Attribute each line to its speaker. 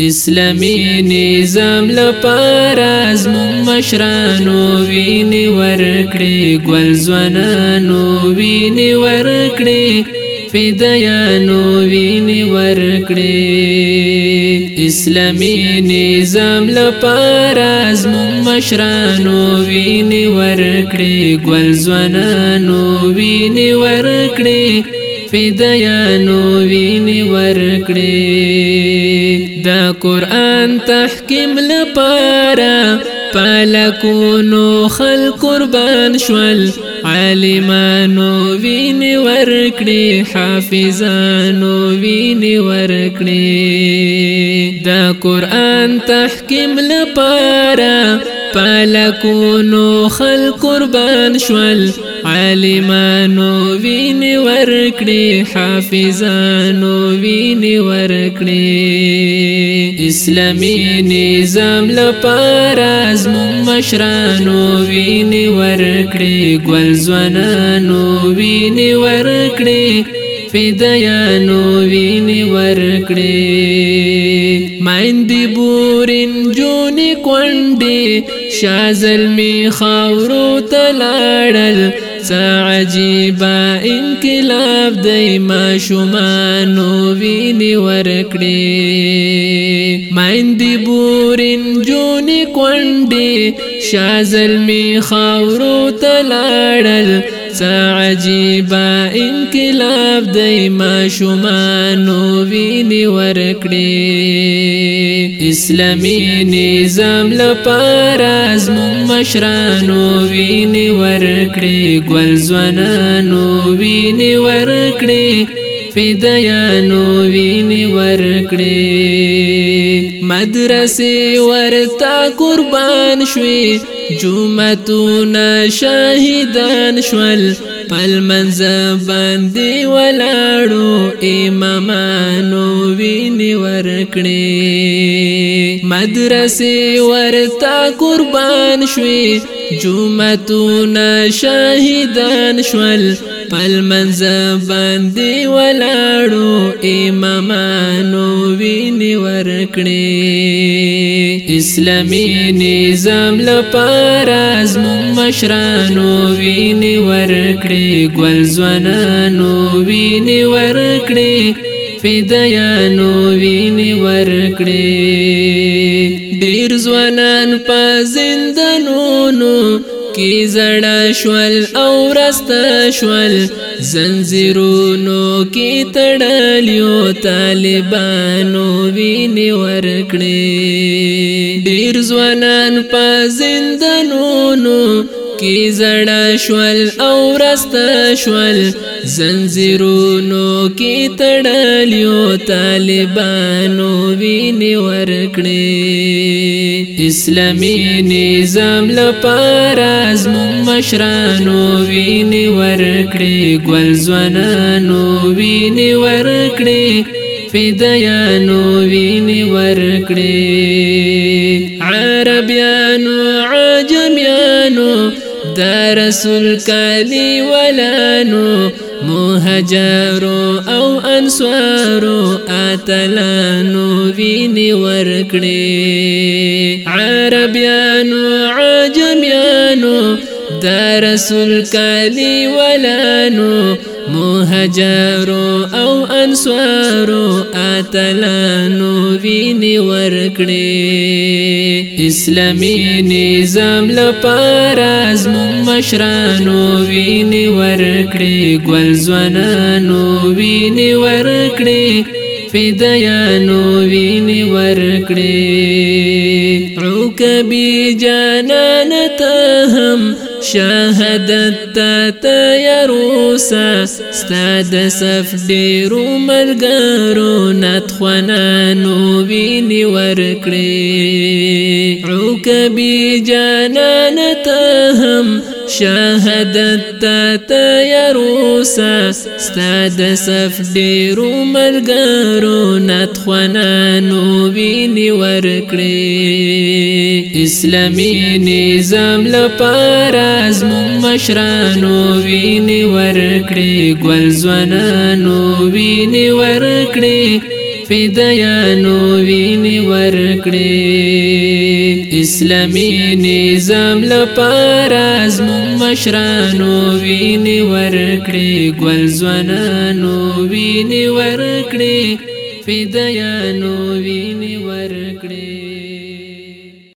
Speaker 1: اسلامی نظام لپاره زمون مشرانو ویني ورکړي ګل ځوانانو ویني ورکړي فدایانو ویني ورکړي اسلامی نظام لپاره زمون مشرانو ویني ورکړي ګل ځوانانو ویني ورکړي فدایانو ویني ورکړي د قران تحکیم لپاره پلکونو خلق قربان شول عالمانو ویني ورکړي حافظانو ویني ورکړي د قران تحکیم لپاره پلکونو خلق قربان شول عالمانو ویني ورکړي حافظانو ویني ورکړي اسلامي نظام لپاره زموږ مشرانو ویني ورکړي ګل ځوانانو ویني ورکړي فدیانو ویني ورکړي مایندې بورین جونې کونډې شازل می خاورو تلاړل عجیب انقلاب د ما شومان ویني ورکړي مایندې بورین جونې کونډې شازل می خاورو تلاړل څه عجیبا انقلاب دی ما شومانو ویني ورکړي اسلامي نظام لپاره زموږ مشرانو ویني ورکړي ګل ځوانانو ویني ورکړي فدیانو ویني ورکړي مدرسې ورتا قربان شوي جمعتون شاهدان شول پل منځ باندې ولاړو امامانو ویني ورکړي مدرسې ورتا قربان شوې جمعتونه شاهدان شول پل منځ باندې ولاړو امامانو ویني ورکړې اسلامي نظام لپاره زموږ مشرانو ویني ورکړې ګل ځوانانو ویني ورکړې فدیانو ویني ورکړي ډیر ځوانان په زندانونو کی زړه شول او راست شول زنجیرونو کی تړلیو طالبانو ویني ورکړي ډیر ځوانان په زندانونو کې زړه شول او رست شول زنجیرونو کې تړلیو طالبانو ویني ورکړي اسلامي نظام لپاره زموږ مشرانو ویني ورکړي ګل ځوانانو ویني ورکړي فدیانو ویني ورکړي عربيانو عجمي رسول کالی ولانو مهاجرو او انصارو اتلانو ویني ورکړي عربيانو عجميانو رسول کالی ولانو مهاجرو او انصارو اتلانو ویني ورکړي اسلامی نظام لپاره زمون مشرانو ویني ورکړي ګل ځوانانو ویني ورکړي فدایانو ویني ورکړي عقبی جانان ته هم شهادت تا یروسا ستاد صف ډیرو ملګرو نتخوانانو ویني ورکړي کبی جانان ته هم شهادت ته تیار اوسه ستا د صف ډیرو ملګرو نتخوانانو وینې ورکړې اسلامي نظام لپاره زموږ مشرانو وینې ورکړې ګل ځوانانو وینې ورکړې فدایانو وینې ورکړې اسلامی نظام لپاره زمون مشرانو ویني ورکړي ګل ځوانانو ویني ورکړي فدایانو ویني ورکړي